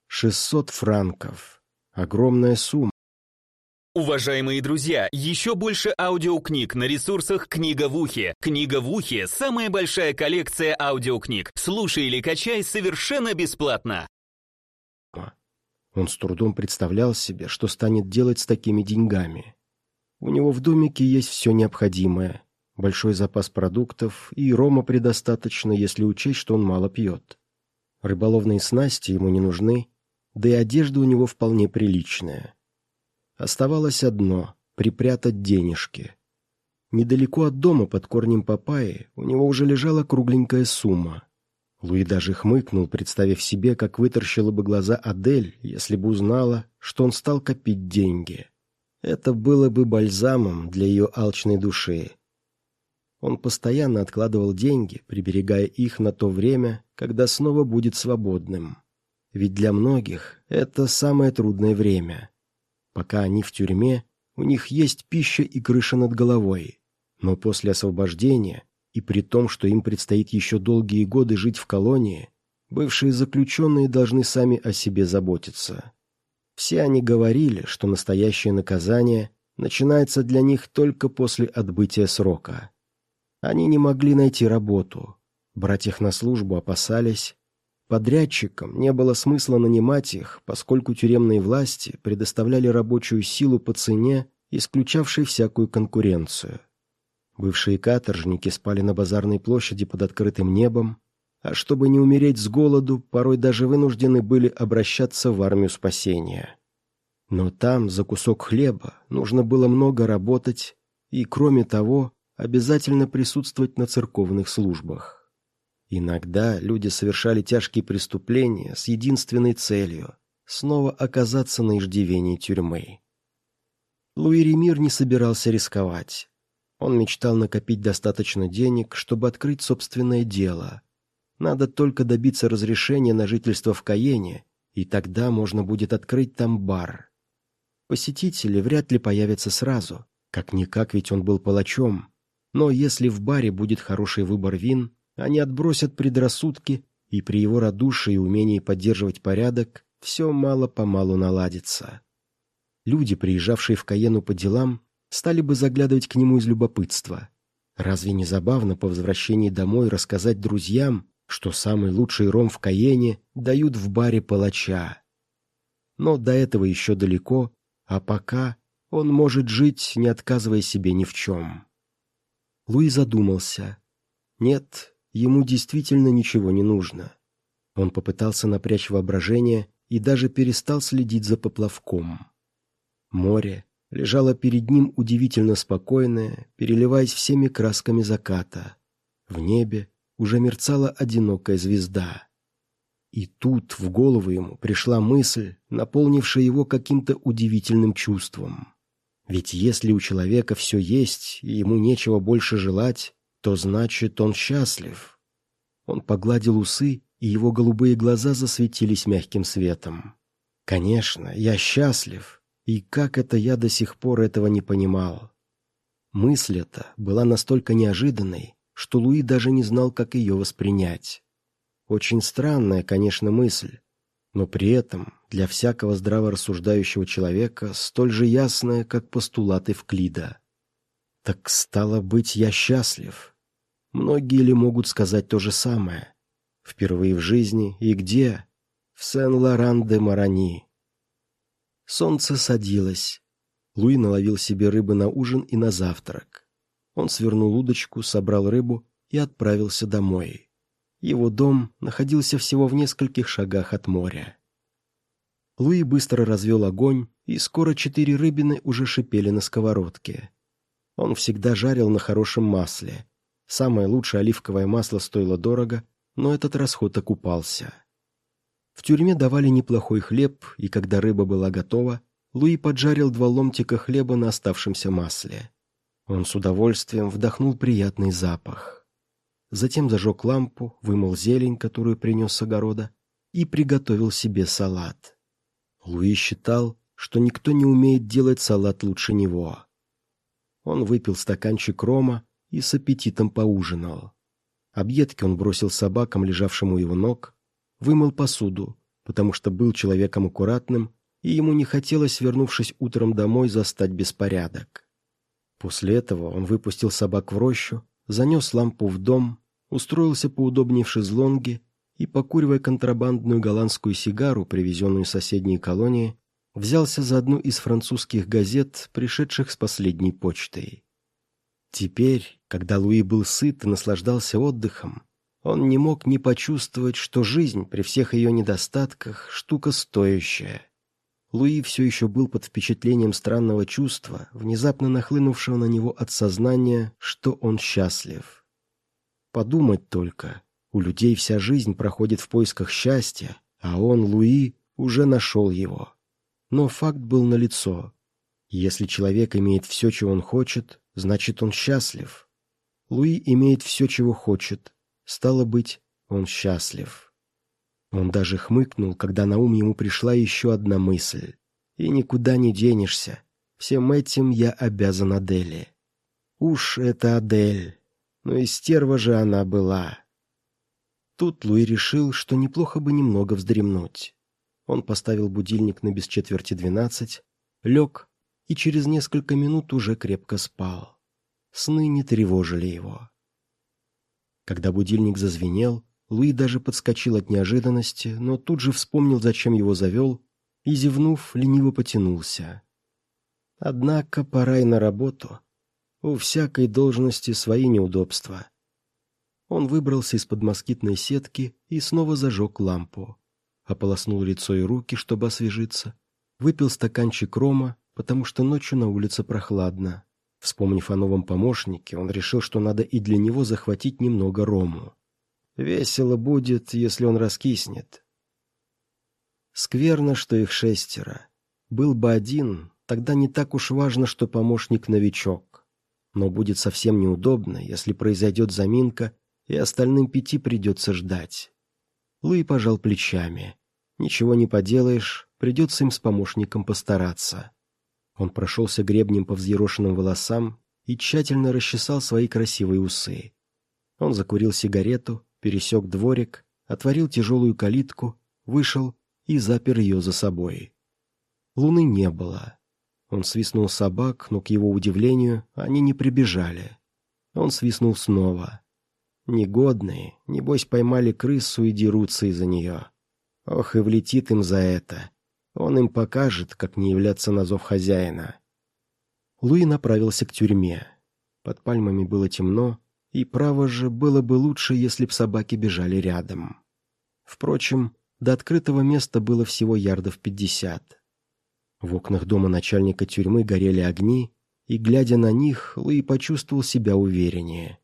Шестьсот франков. Огромная сумма. Уважаемые друзья, еще больше аудиокниг на ресурсах «Книга в ухе». «Книга в ухе» — самая большая коллекция аудиокниг. Слушай или качай совершенно бесплатно. Он с трудом представлял себе, что станет делать с такими деньгами. У него в домике есть все необходимое большой запас продуктов, и рома предостаточно, если учесть, что он мало пьет. Рыболовные снасти ему не нужны, да и одежда у него вполне приличная. Оставалось одно — припрятать денежки. Недалеко от дома под корнем папайи у него уже лежала кругленькая сумма. Луи даже хмыкнул, представив себе, как выторщила бы глаза Адель, если бы узнала, что он стал копить деньги. Это было бы бальзамом для ее алчной души. Он постоянно откладывал деньги, приберегая их на то время, когда снова будет свободным. Ведь для многих это самое трудное время. Пока они в тюрьме, у них есть пища и крыша над головой. Но после освобождения, и при том, что им предстоит еще долгие годы жить в колонии, бывшие заключенные должны сами о себе заботиться. Все они говорили, что настоящее наказание начинается для них только после отбытия срока. Они не могли найти работу. Брать их на службу опасались. Подрядчикам не было смысла нанимать их, поскольку тюремные власти предоставляли рабочую силу по цене, исключавшей всякую конкуренцию. Бывшие каторжники спали на базарной площади под открытым небом, а чтобы не умереть с голоду, порой даже вынуждены были обращаться в армию спасения. Но там, за кусок хлеба, нужно было много работать, и, кроме того, обязательно присутствовать на церковных службах. Иногда люди совершали тяжкие преступления с единственной целью — снова оказаться на иждивении тюрьмы. Луи Ремир не собирался рисковать. Он мечтал накопить достаточно денег, чтобы открыть собственное дело. Надо только добиться разрешения на жительство в Каене, и тогда можно будет открыть там бар. Посетители вряд ли появятся сразу. Как-никак ведь он был палачом, но если в баре будет хороший выбор вин, они отбросят предрассудки, и при его радушии и умении поддерживать порядок все мало-помалу наладится. Люди, приезжавшие в Каену по делам, стали бы заглядывать к нему из любопытства. Разве не забавно по возвращении домой рассказать друзьям, что самый лучший ром в Каене дают в баре палача? Но до этого еще далеко, а пока он может жить, не отказывая себе ни в чем. Луи задумался. Нет, ему действительно ничего не нужно. Он попытался напрячь воображение и даже перестал следить за поплавком. Море лежало перед ним удивительно спокойное, переливаясь всеми красками заката. В небе уже мерцала одинокая звезда. И тут в голову ему пришла мысль, наполнившая его каким-то удивительным чувством. Ведь если у человека все есть, и ему нечего больше желать, то значит, он счастлив. Он погладил усы, и его голубые глаза засветились мягким светом. «Конечно, я счастлив, и как это я до сих пор этого не понимал?» Мысль эта была настолько неожиданной, что Луи даже не знал, как ее воспринять. Очень странная, конечно, мысль, но при этом для всякого здраво рассуждающего человека столь же ясная, как постулат Евклида. Так стало быть, я счастлив. Многие ли могут сказать то же самое? Впервые в жизни и где? В Сен-Лоран-де-Марани. Солнце садилось. Луи наловил себе рыбы на ужин и на завтрак. Он свернул удочку, собрал рыбу и отправился домой. Его дом находился всего в нескольких шагах от моря. Луи быстро развел огонь, и скоро четыре рыбины уже шипели на сковородке. Он всегда жарил на хорошем масле. Самое лучшее оливковое масло стоило дорого, но этот расход окупался. В тюрьме давали неплохой хлеб, и когда рыба была готова, Луи поджарил два ломтика хлеба на оставшемся масле. Он с удовольствием вдохнул приятный запах затем зажег лампу, вымыл зелень, которую принес с огорода, и приготовил себе салат. Луи считал, что никто не умеет делать салат лучше него. Он выпил стаканчик рома и с аппетитом поужинал. Объедки он бросил собакам, лежавшим у его ног, вымыл посуду, потому что был человеком аккуратным, и ему не хотелось, вернувшись утром домой, застать беспорядок. После этого он выпустил собак в рощу, занес лампу в дом, устроился поудобнее в шезлонге и, покуривая контрабандную голландскую сигару, привезенную из соседней колонии, взялся за одну из французских газет, пришедших с последней почтой. Теперь, когда Луи был сыт и наслаждался отдыхом, он не мог не почувствовать, что жизнь при всех ее недостатках – штука стоящая. Луи все еще был под впечатлением странного чувства, внезапно нахлынувшего на него от сознания, что он счастлив. Подумать только, у людей вся жизнь проходит в поисках счастья, а он, Луи, уже нашел его. Но факт был налицо. Если человек имеет все, чего он хочет, значит, он счастлив. Луи имеет все, чего хочет. Стало быть, он счастлив. Он даже хмыкнул, когда на ум ему пришла еще одна мысль. И никуда не денешься. Всем этим я обязан Аделе. Уж это Адель но и стерва же она была. Тут Луи решил, что неплохо бы немного вздремнуть. Он поставил будильник на без четверти двенадцать, лег и через несколько минут уже крепко спал. Сны не тревожили его. Когда будильник зазвенел, Луи даже подскочил от неожиданности, но тут же вспомнил, зачем его завел, и, зевнув, лениво потянулся. Однако пора и на работу. У всякой должности свои неудобства. Он выбрался из-под москитной сетки и снова зажег лампу. Ополоснул лицо и руки, чтобы освежиться. Выпил стаканчик рома, потому что ночью на улице прохладно. Вспомнив о новом помощнике, он решил, что надо и для него захватить немного рому. Весело будет, если он раскиснет. Скверно, что их шестеро. Был бы один, тогда не так уж важно, что помощник новичок но будет совсем неудобно, если произойдет заминка, и остальным пяти придется ждать. Луи пожал плечами. Ничего не поделаешь, придется им с помощником постараться. Он прошелся гребнем по взъерошенным волосам и тщательно расчесал свои красивые усы. Он закурил сигарету, пересек дворик, отворил тяжелую калитку, вышел и запер ее за собой. Луны не было. Он свистнул собак, но, к его удивлению, они не прибежали. Он свистнул снова. Негодные, небось, поймали крысу и дерутся из-за нее. Ох, и влетит им за это. Он им покажет, как не являться на зов хозяина. Луи направился к тюрьме. Под пальмами было темно, и, право же, было бы лучше, если б собаки бежали рядом. Впрочем, до открытого места было всего ярдов пятьдесят. В окнах дома начальника тюрьмы горели огни, и, глядя на них, Луи почувствовал себя увереннее.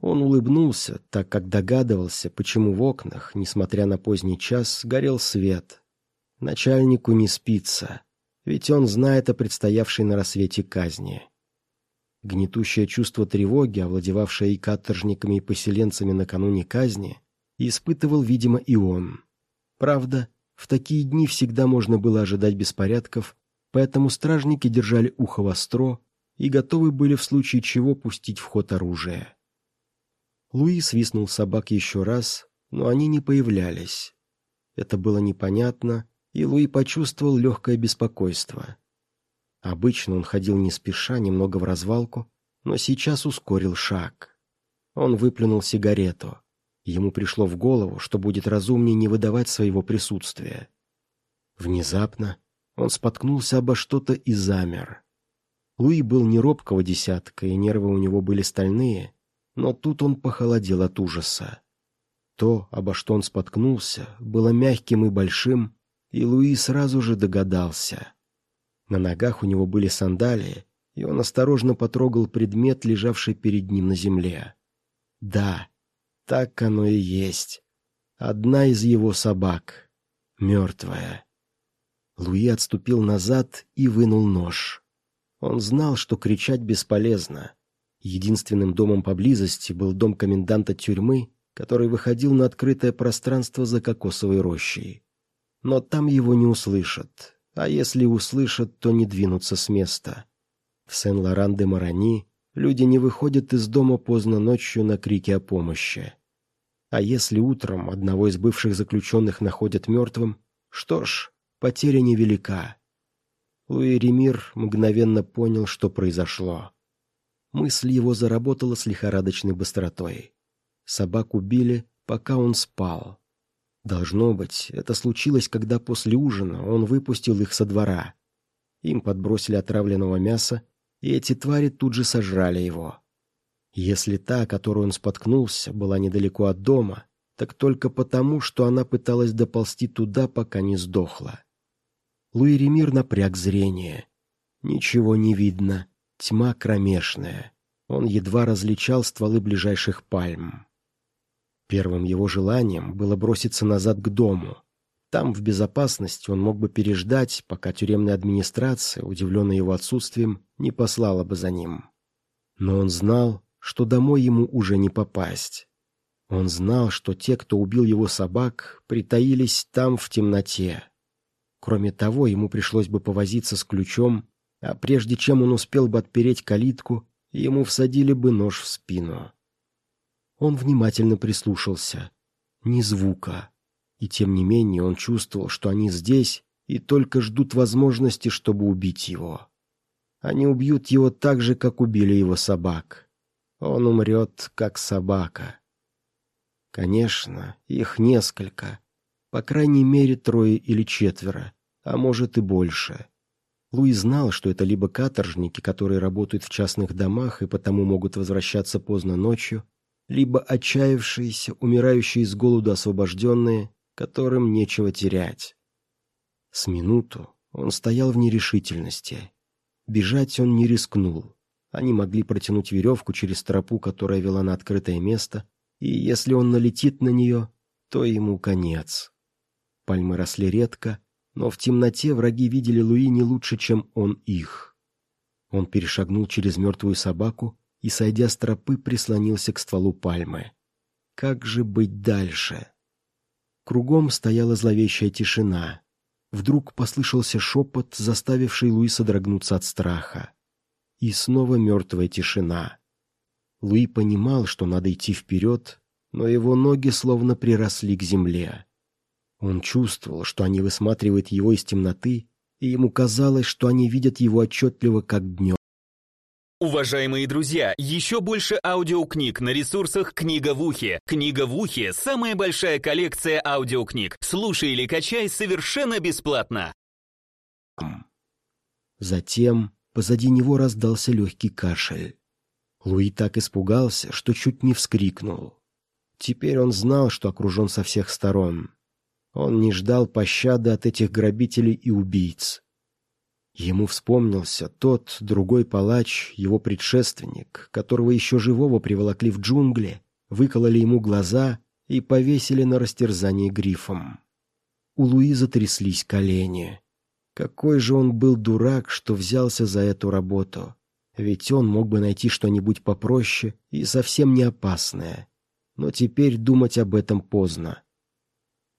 Он улыбнулся, так как догадывался, почему в окнах, несмотря на поздний час, горел свет. Начальнику не спится, ведь он знает о предстоявшей на рассвете казни. Гнетущее чувство тревоги, овладевавшее и каторжниками, и поселенцами накануне казни, испытывал, видимо, и он. Правда, в такие дни всегда можно было ожидать беспорядков, поэтому стражники держали ухо востро и готовы были в случае чего пустить в ход оружие. Луи свистнул собак еще раз, но они не появлялись. Это было непонятно, и Луи почувствовал легкое беспокойство. Обычно он ходил не спеша, немного в развалку, но сейчас ускорил шаг. Он выплюнул сигарету. Ему пришло в голову, что будет разумнее не выдавать своего присутствия. Внезапно он споткнулся обо что-то и замер. Луи был не робкого десятка, и нервы у него были стальные, но тут он похолодел от ужаса. То, обо что он споткнулся, было мягким и большим, и Луи сразу же догадался. На ногах у него были сандалии, и он осторожно потрогал предмет, лежавший перед ним на земле. Да, так оно и есть. Одна из его собак. Мертвая. Луи отступил назад и вынул нож. Он знал, что кричать бесполезно. Единственным домом поблизости был дом коменданта тюрьмы, который выходил на открытое пространство за кокосовой рощей. Но там его не услышат, а если услышат, то не двинутся с места. В Сен-Лоран-де-Марани люди не выходят из дома поздно ночью на крики о помощи. А если утром одного из бывших заключенных находят мертвым, что ж, потеря невелика. Луи Ремир мгновенно понял, что произошло. Мысль его заработала с лихорадочной быстротой. Собак убили, пока он спал. Должно быть, это случилось, когда после ужина он выпустил их со двора. Им подбросили отравленного мяса, и эти твари тут же сожрали его. Если та, о которой он споткнулся, была недалеко от дома, так только потому, что она пыталась доползти туда, пока не сдохла. Луи Ремир напряг зрение. Ничего не видно, Тьма кромешная. Он едва различал стволы ближайших пальм. Первым его желанием было броситься назад к дому. Там, в безопасности, он мог бы переждать, пока тюремная администрация, удивленная его отсутствием, не послала бы за ним. Но он знал, что домой ему уже не попасть. Он знал, что те, кто убил его собак, притаились там в темноте. Кроме того, ему пришлось бы повозиться с ключом а прежде чем он успел бы отпереть калитку, ему всадили бы нож в спину. Он внимательно прислушался. Ни звука. И тем не менее он чувствовал, что они здесь и только ждут возможности, чтобы убить его. Они убьют его так же, как убили его собак. Он умрет, как собака. Конечно, их несколько. По крайней мере, трое или четверо, а может и больше. Луи знал, что это либо каторжники, которые работают в частных домах и потому могут возвращаться поздно ночью, либо отчаявшиеся, умирающие с голоду освобожденные, которым нечего терять. С минуту он стоял в нерешительности. Бежать он не рискнул. Они могли протянуть веревку через тропу, которая вела на открытое место, и если он налетит на нее, то ему конец. Пальмы росли редко, но в темноте враги видели Луи не лучше, чем он их. Он перешагнул через мертвую собаку и, сойдя с тропы, прислонился к стволу пальмы. Как же быть дальше? Кругом стояла зловещая тишина. Вдруг послышался шепот, заставивший Луиса дрогнуться от страха. И снова мертвая тишина. Луи понимал, что надо идти вперед, но его ноги словно приросли к земле. Он чувствовал, что они высматривают его из темноты, и ему казалось, что они видят его отчетливо, как днем. Уважаемые друзья, еще больше аудиокниг на ресурсах «Книга в ухе». «Книга в ухе» — самая большая коллекция аудиокниг. Слушай или качай совершенно бесплатно. Затем позади него раздался легкий кашель. Луи так испугался, что чуть не вскрикнул. Теперь он знал, что окружен со всех сторон. Он не ждал пощады от этих грабителей и убийц. Ему вспомнился тот, другой палач, его предшественник, которого еще живого приволокли в джунгли, выкололи ему глаза и повесили на растерзание грифом. У Луизы тряслись колени. Какой же он был дурак, что взялся за эту работу. Ведь он мог бы найти что-нибудь попроще и совсем не опасное. Но теперь думать об этом поздно.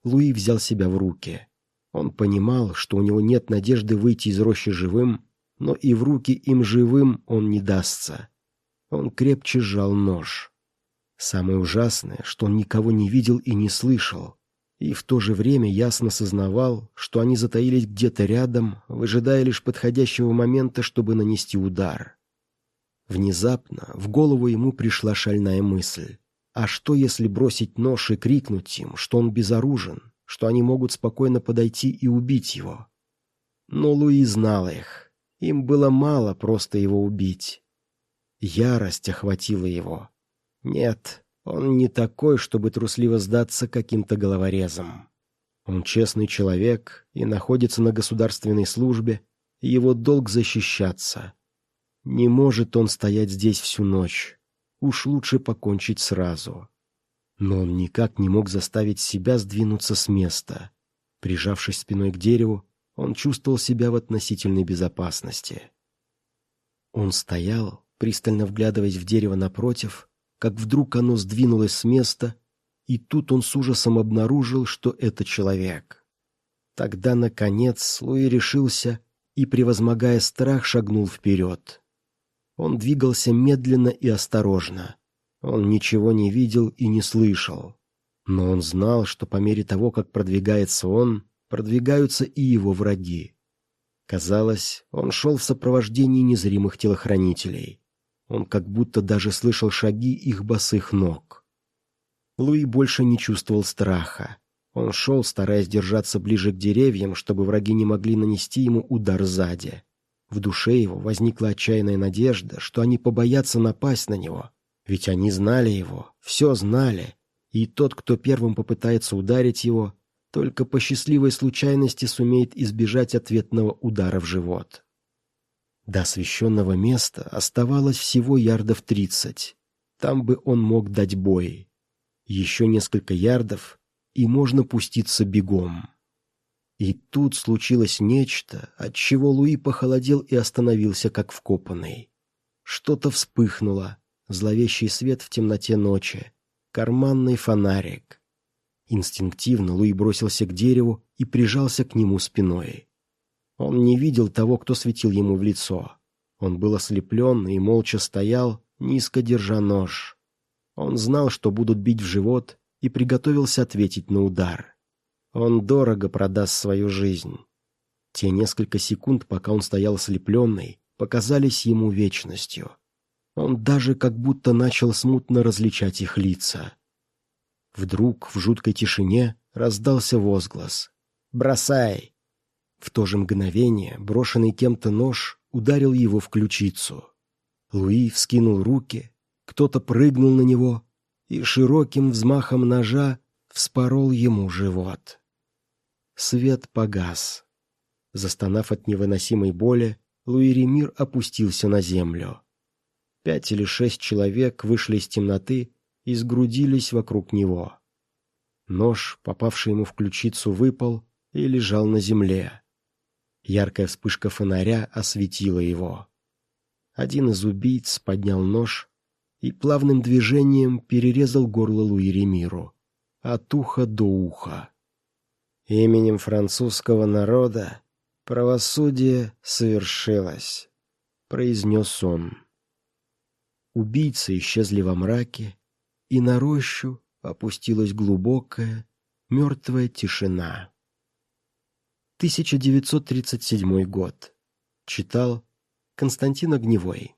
Луи взял себя в руки. Он понимал, что у него нет надежды выйти из рощи живым, но и в руки им живым он не дастся. Он крепче сжал нож. Самое ужасное, что он никого не видел и не слышал, и в то же время ясно сознавал, что они затаились где-то рядом, выжидая лишь подходящего момента, чтобы нанести удар. Внезапно в голову ему пришла шальная мысль. А что, если бросить нож и крикнуть им, что он безоружен, что они могут спокойно подойти и убить его? Но Луи знал их. Им было мало просто его убить. Ярость охватила его. Нет, он не такой, чтобы трусливо сдаться каким-то головорезом. Он честный человек и находится на государственной службе, и его долг защищаться. Не может он стоять здесь всю ночь. Уж лучше покончить сразу. Но он никак не мог заставить себя сдвинуться с места. Прижавшись спиной к дереву, он чувствовал себя в относительной безопасности. Он стоял, пристально вглядываясь в дерево напротив, как вдруг оно сдвинулось с места, и тут он с ужасом обнаружил, что это человек. Тогда, наконец, Луи решился и, превозмогая страх, шагнул вперед. Он двигался медленно и осторожно. Он ничего не видел и не слышал. Но он знал, что по мере того, как продвигается он, продвигаются и его враги. Казалось, он шел в сопровождении незримых телохранителей. Он как будто даже слышал шаги их босых ног. Луи больше не чувствовал страха. Он шел, стараясь держаться ближе к деревьям, чтобы враги не могли нанести ему удар сзади. В душе его возникла отчаянная надежда, что они побоятся напасть на него. Ведь они знали его, все знали. И тот, кто первым попытается ударить его, только по счастливой случайности сумеет избежать ответного удара в живот. До освещенного места оставалось всего ярдов тридцать. Там бы он мог дать бой. Еще несколько ярдов, и можно пуститься бегом. И тут случилось нечто, от чего Луи похолодел и остановился, как вкопанный. Что-то вспыхнуло, зловещий свет в темноте ночи, карманный фонарик. Инстинктивно Луи бросился к дереву и прижался к нему спиной. Он не видел того, кто светил ему в лицо. Он был ослеплен и молча стоял, низко держа нож. Он знал, что будут бить в живот, и приготовился ответить на удар. Он дорого продаст свою жизнь. Те несколько секунд, пока он стоял ослепленный, показались ему вечностью. Он даже как будто начал смутно различать их лица. Вдруг в жуткой тишине раздался возглас. «Бросай!» В то же мгновение брошенный кем-то нож ударил его в ключицу. Луи вскинул руки, кто-то прыгнул на него и широким взмахом ножа вспорол ему живот. Свет погас. Застонав от невыносимой боли, Луи Ремир опустился на землю. Пять или шесть человек вышли из темноты и сгрудились вокруг него. Нож, попавший ему в ключицу, выпал и лежал на земле. Яркая вспышка фонаря осветила его. Один из убийц поднял нож и плавным движением перерезал горло Луи Ремиру от уха до уха. Именем французского народа правосудие совершилось, произнес он. Убийцы исчезли во мраке, и на рощу опустилась глубокая, мертвая тишина. 1937 год. Читал Константин Огневой.